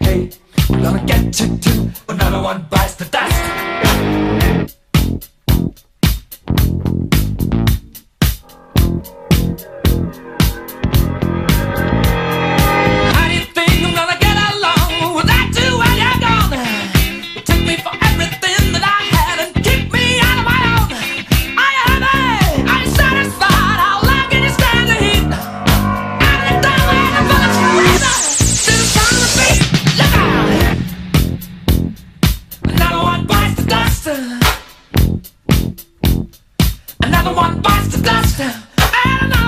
hey, I'm gonna get you too. Another one bites the dust. How Another one bites the dust. And another